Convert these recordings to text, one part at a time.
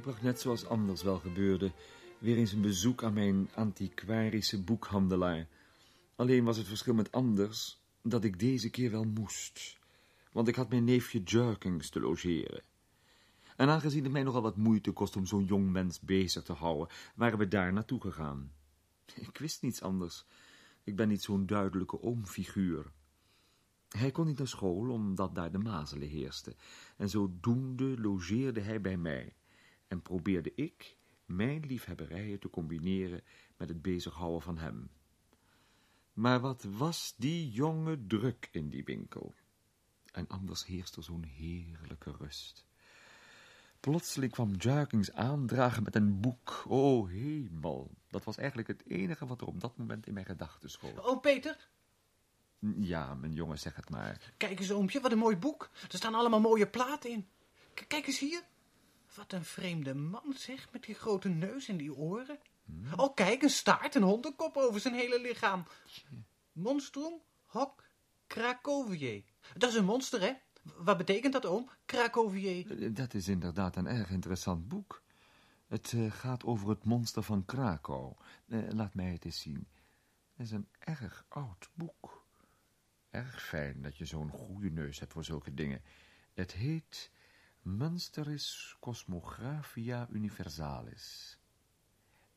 Ik bracht net zoals anders wel gebeurde, weer eens een bezoek aan mijn antiquarische boekhandelaar. Alleen was het verschil met anders dat ik deze keer wel moest, want ik had mijn neefje Jerkings te logeren. En aangezien het mij nogal wat moeite kost om zo'n jong mens bezig te houden, waren we daar naartoe gegaan. Ik wist niets anders. Ik ben niet zo'n duidelijke oomfiguur. Hij kon niet naar school, omdat daar de mazelen heersten. En zodoende logeerde hij bij mij. En probeerde ik mijn liefhebberijen te combineren met het bezighouden van hem. Maar wat was die jonge druk in die winkel? En anders heerst er zo'n heerlijke rust. Plotseling kwam Jarkings aandragen met een boek. O hemel, dat was eigenlijk het enige wat er op dat moment in mijn gedachten schoot. Oh, Peter, Ja, mijn jongen, zeg het maar. kijk eens, oompje, wat een mooi boek. Er staan allemaal mooie platen in. K- kijk eens hier. Wat een vreemde man, zeg, met die grote neus en die oren. Oh, kijk, een staart, een hondenkop over zijn hele lichaam. Monstrum hoc Cracovier. Dat is een monster, hè? Wat betekent dat, oom? Cracovier. Eh, Dat is inderdaad een erg interessant boek. Het eh, gaat over het monster van Krakau. Eh, laat mij het eens zien. Het is een erg oud boek. Erg fijn dat je zo'n goede neus hebt voor zulke dingen. Het heet Münsteris Cosmographia Universalis.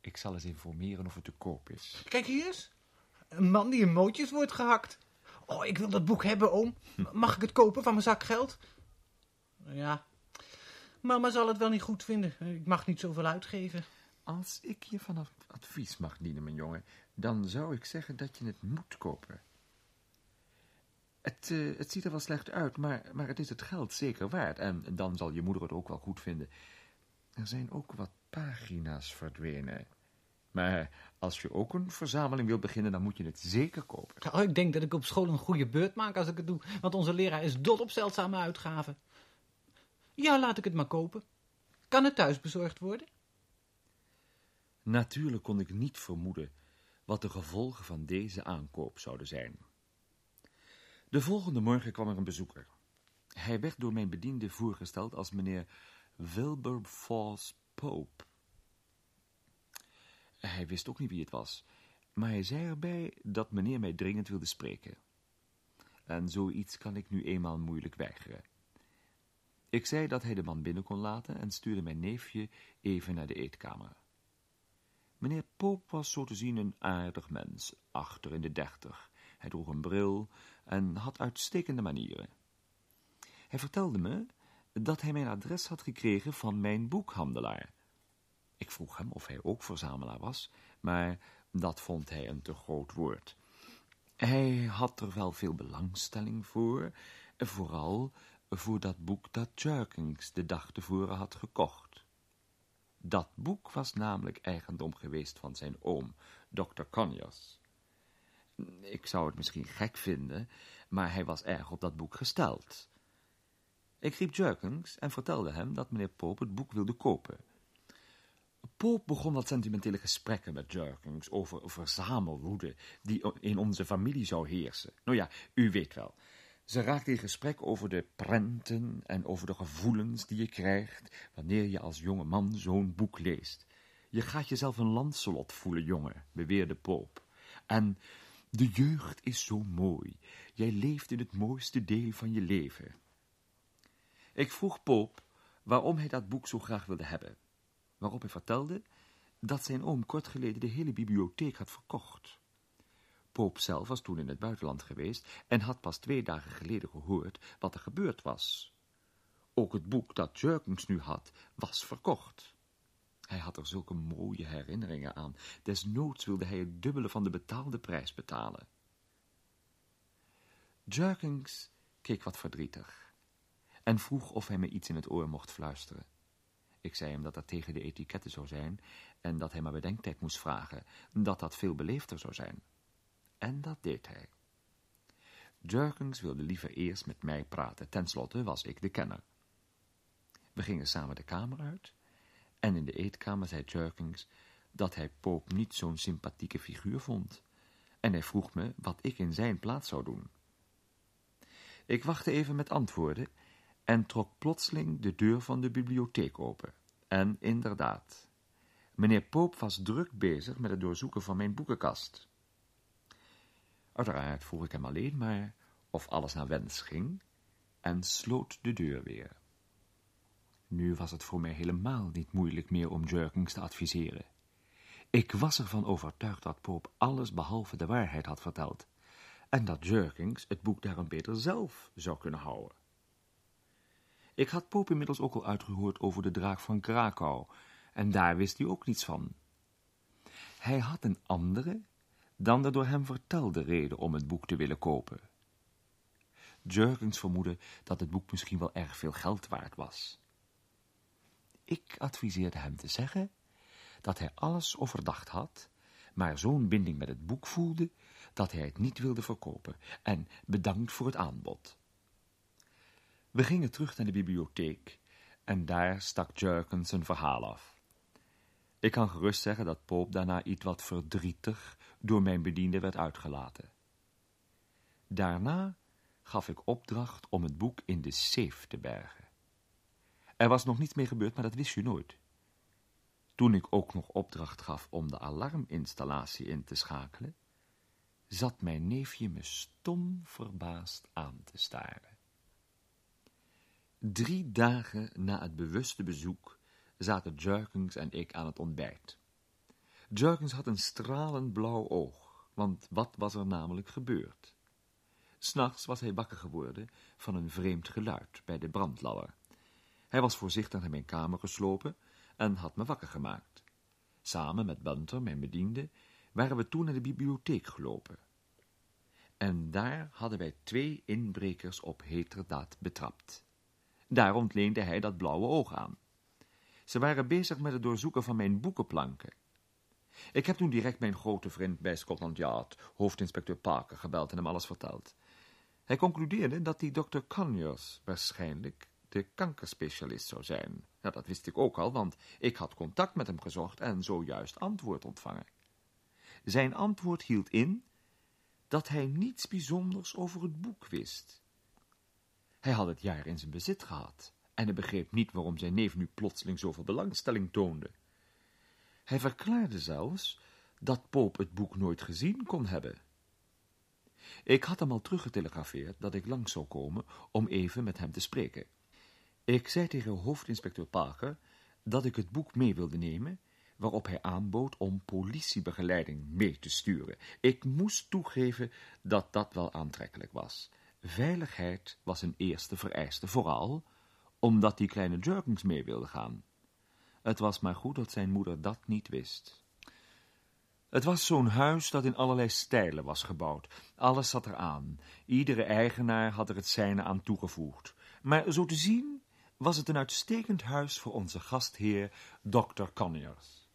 Ik zal eens informeren of het te koop is. Kijk hier eens. Een man die in mootjes wordt gehakt. Oh, ik wil dat boek hebben, oom. Mag ik het kopen van mijn zakgeld? Ja. Mama zal het wel niet goed vinden. Ik mag niet zoveel uitgeven. Als ik je van ad- advies mag dienen, mijn jongen, dan zou ik zeggen dat je het moet kopen. Het, eh, het ziet er wel slecht uit, maar, maar het is het geld zeker waard. En dan zal je moeder het ook wel goed vinden. Er zijn ook wat pagina's verdwenen. Maar als je ook een verzameling wilt beginnen, dan moet je het zeker kopen. Oh, ik denk dat ik op school een goede beurt maak als ik het doe. Want onze leraar is dol op zeldzame uitgaven. Ja, laat ik het maar kopen. Kan het thuis bezorgd worden? Natuurlijk kon ik niet vermoeden wat de gevolgen van deze aankoop zouden zijn. De volgende morgen kwam er een bezoeker. Hij werd door mijn bediende voorgesteld als meneer Wilberforce Pope. Hij wist ook niet wie het was, maar hij zei erbij dat meneer mij dringend wilde spreken. En zoiets kan ik nu eenmaal moeilijk weigeren. Ik zei dat hij de man binnen kon laten en stuurde mijn neefje even naar de eetkamer. Meneer Pope was zo te zien een aardig mens, achter in de dertig. Hij droeg een bril en had uitstekende manieren. Hij vertelde me dat hij mijn adres had gekregen van mijn boekhandelaar. Ik vroeg hem of hij ook verzamelaar was, maar dat vond hij een te groot woord. Hij had er wel veel belangstelling voor, vooral voor dat boek dat Jerkins de dag tevoren had gekocht. Dat boek was namelijk eigendom geweest van zijn oom, Dr. Conyers. Ik zou het misschien gek vinden, maar hij was erg op dat boek gesteld. Ik riep Jerkins en vertelde hem dat meneer Pope het boek wilde kopen. Pope begon wat sentimentele gesprekken met Jerkins over verzamelwoede die in onze familie zou heersen. Nou ja, u weet wel. Ze raakte in gesprek over de prenten en over de gevoelens die je krijgt wanneer je als jonge man zo'n boek leest. Je gaat jezelf een Lancelot voelen, jongen, beweerde Pope. En de jeugd is zo mooi. Jij leeft in het mooiste deel van je leven. Ik vroeg Pope waarom hij dat boek zo graag wilde hebben. Waarop hij vertelde dat zijn oom kort geleden de hele bibliotheek had verkocht. Pope zelf was toen in het buitenland geweest en had pas twee dagen geleden gehoord wat er gebeurd was. Ook het boek dat Jerkins nu had, was verkocht. Hij had er zulke mooie herinneringen aan. Desnoods wilde hij het dubbele van de betaalde prijs betalen. Jerkins keek wat verdrietig en vroeg of hij me iets in het oor mocht fluisteren. Ik zei hem dat dat tegen de etiketten zou zijn en dat hij maar bedenktijd moest vragen, dat dat veel beleefder zou zijn. En dat deed hij. Jerkins wilde liever eerst met mij praten, tenslotte was ik de kenner. We gingen samen de kamer uit en in de eetkamer zei Jerkins dat hij Pope niet zo'n sympathieke figuur vond. En hij vroeg me wat ik in zijn plaats zou doen. Ik wachtte even met antwoorden en trok plotseling de deur van de bibliotheek open. En inderdaad, meneer Poop was druk bezig met het doorzoeken van mijn boekenkast. Uiteraard vroeg ik hem alleen maar of alles naar wens ging en sloot de deur weer. Nu was het voor mij helemaal niet moeilijk meer om Jerkins te adviseren. Ik was ervan overtuigd dat Poop alles behalve de waarheid had verteld en dat Jerkins het boek daarom beter zelf zou kunnen houden. Ik had Poop inmiddels ook al uitgehoord over de draak van Krakau, en daar wist hij ook niets van. Hij had een andere, dan de door hem vertelde reden om het boek te willen kopen. Jurgens vermoedde dat het boek misschien wel erg veel geld waard was. Ik adviseerde hem te zeggen dat hij alles overdacht had, maar zo'n binding met het boek voelde, dat hij het niet wilde verkopen, en bedankt voor het aanbod. We gingen terug naar de bibliotheek, en daar stak Jurgens zijn verhaal af. Ik kan gerust zeggen dat Poop daarna iets wat verdrietig door mijn bediende werd uitgelaten. Daarna gaf ik opdracht om het boek in de safe te bergen. Er was nog niets mee gebeurd, maar dat wist je nooit. Toen ik ook nog opdracht gaf om de alarminstallatie in te schakelen, zat mijn neefje me stom verbaasd aan te staren. Drie dagen na het bewuste bezoek zaten Jerkins en ik aan het ontbijt. Jerkins had een stralend blauw oog, want wat was er namelijk gebeurd? S'nachts was hij wakker geworden van een vreemd geluid bij de brandlauwer. Hij was voorzichtig naar mijn kamer geslopen en had me wakker gemaakt. Samen met Bunter, mijn bediende, waren we toen naar de bibliotheek gelopen. En daar hadden wij twee inbrekers op heterdaad betrapt. Daar ontleende hij dat blauwe oog aan. Ze waren bezig met het doorzoeken van mijn boekenplanken. Ik heb toen direct mijn grote vriend bij Scotland Yard, hoofdinspecteur Parker, gebeld en hem alles verteld. Hij concludeerde dat die dokter Conyers waarschijnlijk de kankerspecialist zou zijn. Ja, dat wist ik ook al, want ik had contact met hem gezocht en zojuist antwoord ontvangen. Zijn antwoord hield in dat hij niets bijzonders over het boek wist. Hij had het jaar in zijn bezit gehad en hij begreep niet waarom zijn neef nu plotseling zoveel belangstelling toonde. Hij verklaarde zelfs dat Poop het boek nooit gezien kon hebben. Ik had hem al teruggetelegrafeerd dat ik langs zou komen om even met hem te spreken. Ik zei tegen hoofdinspecteur Parker dat ik het boek mee wilde nemen, waarop hij aanbood om politiebegeleiding mee te sturen. Ik moest toegeven dat dat wel aantrekkelijk was. Veiligheid was een eerste vereiste, vooral omdat die kleine Jerkins mee wilde gaan. Het was maar goed dat zijn moeder dat niet wist. Het was zo'n huis dat in allerlei stijlen was gebouwd. Alles zat eraan. Iedere eigenaar had er het zijne aan toegevoegd. Maar zo te zien was het een uitstekend huis voor onze gastheer, Dr. Conyers.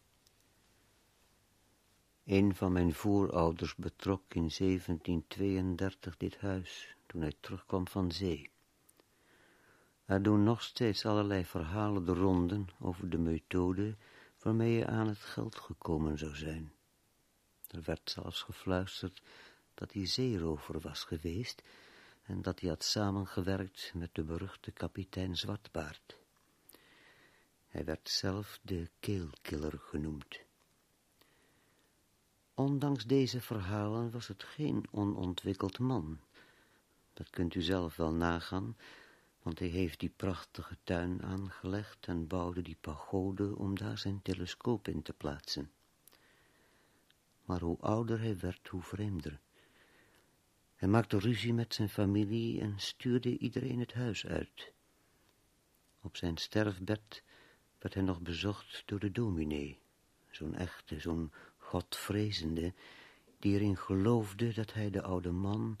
Een van mijn voorouders betrok in 1732 dit huis, toen hij terugkwam van zee. Er doen nog steeds allerlei verhalen de ronden over de methode waarmee je aan het geld gekomen zou zijn. Er werd zelfs gefluisterd dat hij zeerover was geweest en dat hij had samengewerkt met de beruchte kapitein Zwartbaard. Hij werd zelf de keelkiller genoemd. Ondanks deze verhalen was het geen onontwikkeld man. Dat kunt u zelf wel nagaan, want hij heeft die prachtige tuin aangelegd en bouwde die pagode om daar zijn telescoop in te plaatsen. Maar hoe ouder hij werd, hoe vreemder. Hij maakte ruzie met zijn familie en stuurde iedereen het huis uit. Op zijn sterfbed werd hij nog bezocht door de dominee, zo'n echte, zo'n godvrezende, die erin geloofde dat hij de oude man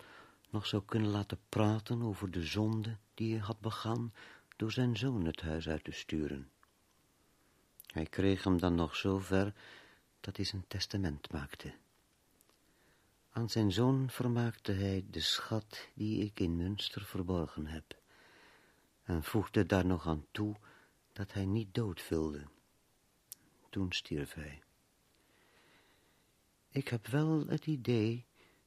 nog zou kunnen laten praten over de zonde die hij had begaan door zijn zoon het huis uit te sturen. Hij kreeg hem dan nog zo ver dat hij zijn testament maakte. Aan zijn zoon vermaakte hij de schat die ik in Münster verborgen heb en voegde daar nog aan toe dat hij niet dood wilde. Toen stierf hij. Ik heb wel het idee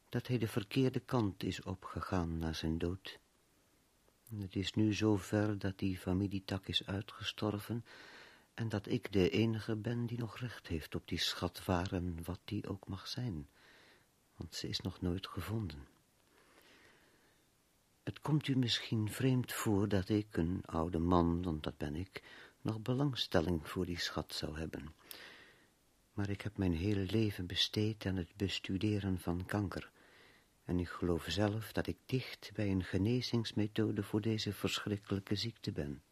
dat hij de verkeerde kant is opgegaan na zijn dood. Het is nu zo ver dat die familietak is uitgestorven En dat ik de enige ben die nog recht heeft op die schat wat die ook mag zijn. Want ze is nog nooit gevonden. Het komt u misschien vreemd voor dat ik, een oude man, want dat ben ik, nog belangstelling voor die schat zou hebben. Maar ik heb mijn hele leven besteed aan het bestuderen van kanker. En ik geloof zelf dat ik dicht bij een genezingsmethode voor deze verschrikkelijke ziekte ben.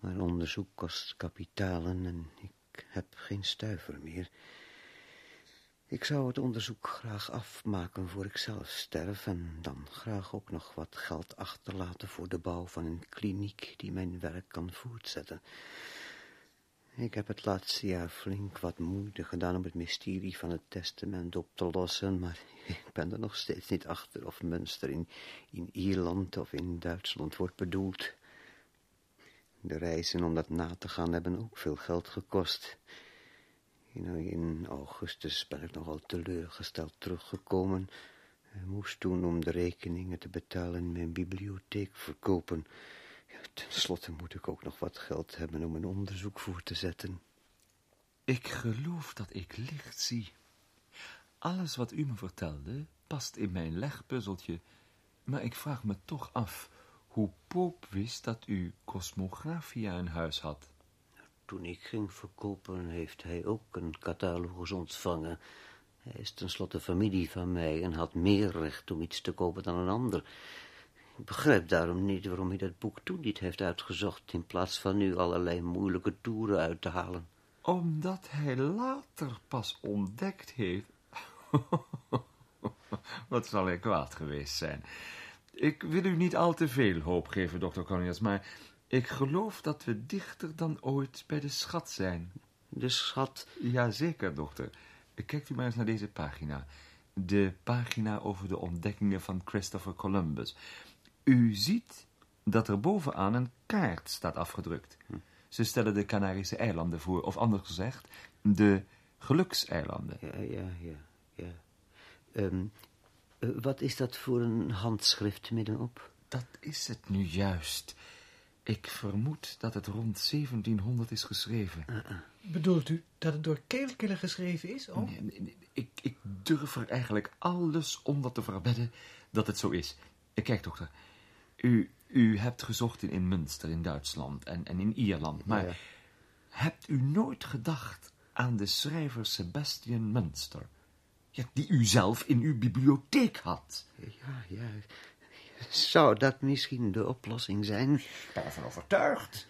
Maar onderzoek kost kapitalen en ik heb geen stuiver meer. Ik zou het onderzoek graag afmaken voor ik zelf sterf... en dan graag ook nog wat geld achterlaten voor de bouw van een kliniek... die mijn werk kan voortzetten. Ik heb het laatste jaar flink wat moeite gedaan om het mysterie van het testament op te lossen... maar ik ben er nog steeds niet achter of Münster in, in Ierland of in Duitsland wordt bedoeld. De reizen om dat na te gaan hebben ook veel geld gekost... In augustus ben ik nogal teleurgesteld teruggekomen. Ik moest toen om de rekeningen te betalen mijn bibliotheek verkopen. Ten slotte moet ik ook nog wat geld hebben om een onderzoek voor te zetten. Ik geloof dat ik licht zie. Alles wat u me vertelde past in mijn legpuzzeltje, maar ik vraag me toch af hoe Poop wist dat u cosmographia in huis had. Toen ik ging verkopen, heeft hij ook een catalogus ontvangen. Hij is tenslotte familie van mij en had meer recht om iets te kopen dan een ander. Ik begrijp daarom niet waarom hij dat boek toen niet heeft uitgezocht... in plaats van nu allerlei moeilijke toeren uit te halen. Omdat hij later pas ontdekt heeft... Wat zal hij kwaad geweest zijn. Ik wil u niet al te veel hoop geven, dokter Conyers, maar ik geloof dat we dichter dan ooit bij de schat zijn. De schat? Jazeker, dokter. Kijkt u maar eens naar deze pagina. De pagina over de ontdekkingen van Christopher Columbus. U ziet dat er bovenaan een kaart staat afgedrukt. Hm. Ze stellen de Canarische eilanden voor, of anders gezegd, de gelukseilanden. Ja, ja, ja, ja. Um, wat is dat voor een handschrift middenop? Dat is het nu juist. Ik vermoed dat het rond 1700 is geschreven. Uh -uh. Bedoelt u dat het door Keelkiller geschreven is? Oh? Nee, nee, ik, ik durf er eigenlijk alles onder te verbedden dat het zo is. Kijk, dokter. U, u hebt gezocht in, in Münster, in Duitsland en, en in Ierland. Maar hebt u nooit gedacht aan de schrijver Sebastian Münster? Ja, die u zelf in uw bibliotheek had. Ja, ja. Zou dat misschien de oplossing zijn? Ik ben ervan overtuigd.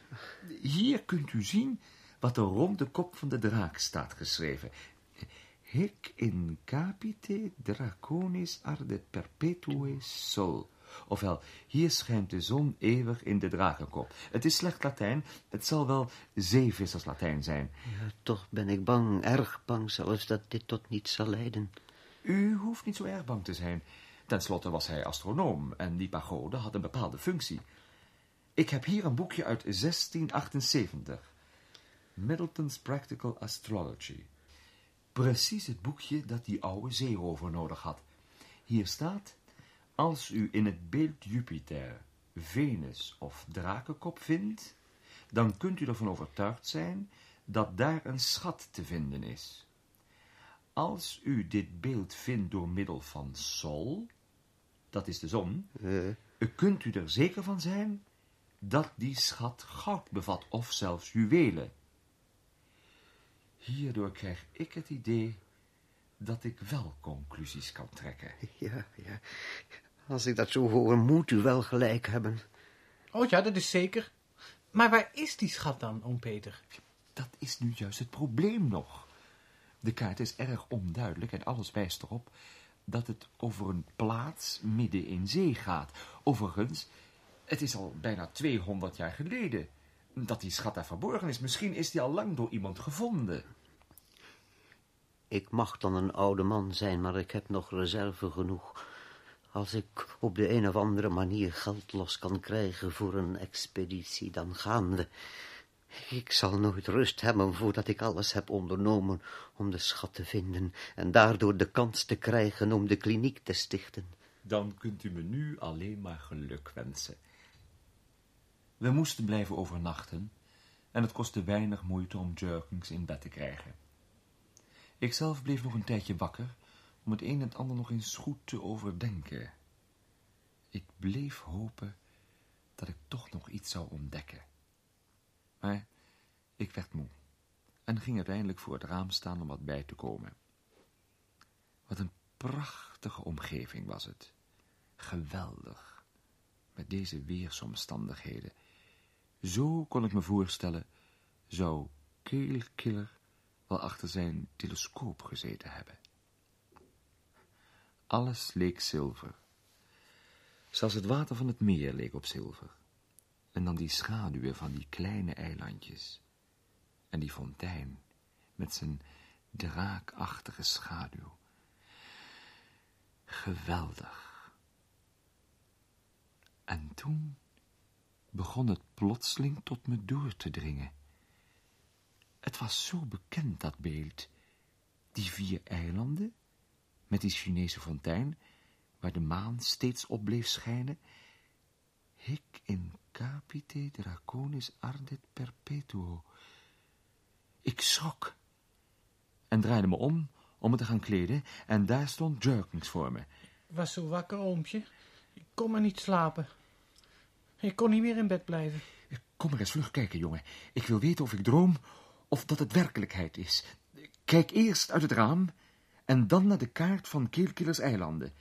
Hier kunt u zien wat er rond de kop van de draak staat geschreven. Hic in capite draconis arde perpetue sol. Ofwel, hier schijnt de zon eeuwig in de drakenkop. Het is slecht Latijn, het zal wel zeevissers Latijn zijn. Ja, toch ben ik bang, erg bang zelfs, dat dit tot niets zal leiden. U hoeft niet zo erg bang te zijn. Ten slotte was hij astronoom en die pagode had een bepaalde functie. Ik heb hier een boekje uit 1678. Middleton's Practical Astrology. Precies het boekje dat die oude zeerover nodig had. Hier staat, als u in het beeld Jupiter, Venus of drakenkop vindt, dan kunt u ervan overtuigd zijn dat daar een schat te vinden is. Als u dit beeld vindt door middel van Sol, dat is de zon, uh. kunt u er zeker van zijn dat die schat goud bevat of zelfs juwelen. Hierdoor krijg ik het idee dat ik wel conclusies kan trekken. Ja, ja. Als ik dat zo hoor, moet u wel gelijk hebben. Oh ja, dat is zeker. Maar waar is die schat dan, oom Peter? Dat is nu juist het probleem nog. De kaart is erg onduidelijk en alles wijst erop dat het over een plaats midden in zee gaat. Overigens, het is al bijna 200 jaar geleden dat die schat daar verborgen is. Misschien is die al lang door iemand gevonden. Ik mag dan een oude man zijn, maar ik heb nog reserve genoeg. Als ik op de een of andere manier geld los kan krijgen voor een expeditie, dan gaan we. Ik zal nooit rust hebben voordat ik alles heb ondernomen om de schat te vinden en daardoor de kans te krijgen om de kliniek te stichten. Dan kunt u me nu alleen maar geluk wensen. We moesten blijven overnachten, en het kostte weinig moeite om Jerkins in bed te krijgen. Ikzelf bleef nog een tijdje wakker om het een en het ander nog eens goed te overdenken. Ik bleef hopen dat ik toch nog iets zou ontdekken. Maar ik werd moe en ging uiteindelijk voor het raam staan om wat bij te komen. Wat een prachtige omgeving was het. Geweldig. Met deze weersomstandigheden. Zo kon ik me voorstellen, zou Keelkiller wel achter zijn telescoop gezeten hebben. Alles leek zilver. Zelfs het water van het meer leek op zilver. En dan die schaduwen van die kleine eilandjes. En die fontein met zijn draakachtige schaduw. Geweldig. En toen begon het plotseling tot me door te dringen. Het was zo bekend, dat beeld. Die vier eilanden, met die Chinese fontein, waar de maan steeds op bleef schijnen. Hic in capite draconis ardit perpetuo. Ik schrok en draaide me om om me te gaan kleden en daar stond Jerkins voor me. Was zo wakker, oompje. Ik kon maar niet slapen. Ik kon niet meer in bed blijven. Kom maar eens vlug kijken, jongen. Ik wil weten of ik droom of dat het werkelijkheid is. Kijk eerst uit het raam en dan naar de kaart van Keelkillers eilanden.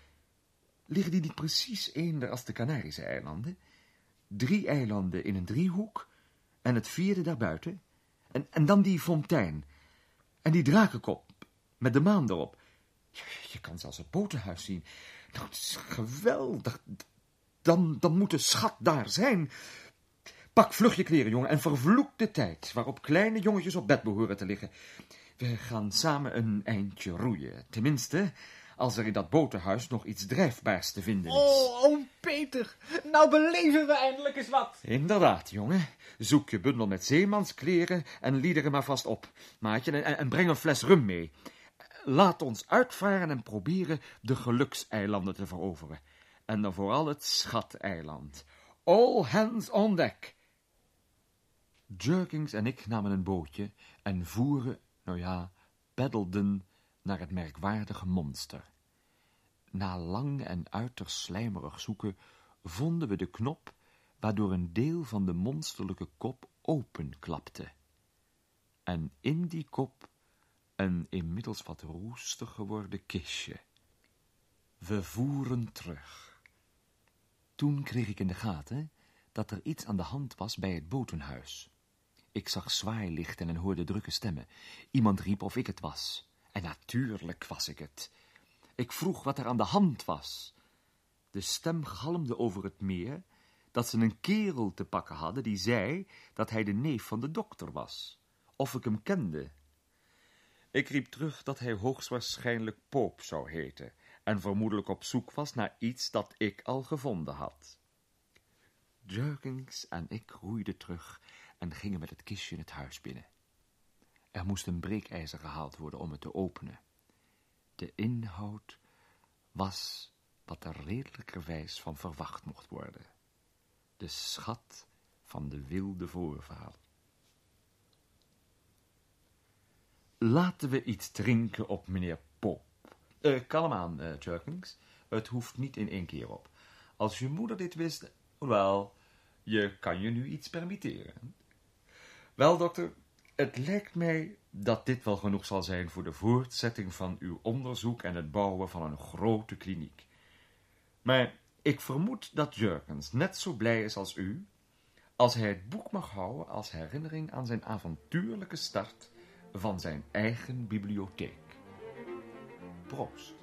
Liggen die niet precies eender als de Canarische eilanden? Drie eilanden in een driehoek en het vierde daarbuiten. En, en dan die fontein en die drakenkop met de maan erop. Je, je kan zelfs het botenhuis zien. Nou, het is geweldig. Dan, dan moet de schat daar zijn. Pak vlug je kleren, jongen, en vervloek de tijd waarop kleine jongetjes op bed behoren te liggen. We gaan samen een eindje roeien. Tenminste, als er in dat botenhuis nog iets drijfbaars te vinden is. Oh, oom Peter. Nou beleven we eindelijk eens wat. Inderdaad, jongen. Zoek je bundel met zeemanskleren en liederen maar vast op, maatje, en, en breng een fles rum mee. Laat ons uitvaren en proberen de gelukseilanden te veroveren. En dan vooral het schateiland. All hands on deck. Jerkings en ik namen een bootje en voeren, nou ja, peddelden naar het merkwaardige monster. Na lang en uiterst slijmerig zoeken vonden we de knop waardoor een deel van de monsterlijke kop openklapte. En in die kop een inmiddels wat roestig geworden kistje. We voeren terug. Toen kreeg ik in de gaten dat er iets aan de hand was bij het botenhuis. Ik zag zwaailichten en hoorde drukke stemmen. Iemand riep of ik het was. En natuurlijk was ik het. Ik vroeg wat er aan de hand was. De stem galmde over het meer dat ze een kerel te pakken hadden die zei dat hij de neef van de dokter was. Of ik hem kende. Ik riep terug dat hij hoogstwaarschijnlijk Poop zou heten en vermoedelijk op zoek was naar iets dat ik al gevonden had. Jerkins en ik roeiden terug en gingen met het kistje het huis binnen. Er moest een breekijzer gehaald worden om het te openen. De inhoud was wat er redelijkerwijs van verwacht mocht worden. De schat van de wilde voorvaal. Laten we iets drinken op meneer Pop. Uh, kalm aan, uh. Het hoeft niet in één keer op. Als je moeder dit wist, wel, je kan je nu iets permitteren. Wel, dokter, het lijkt mij dat dit wel genoeg zal zijn voor de voortzetting van uw onderzoek en het bouwen van een grote kliniek. Maar ik vermoed dat Jurgens net zo blij is als u, als hij het boek mag houden als herinnering aan zijn avontuurlijke start van zijn eigen bibliotheek. Proost.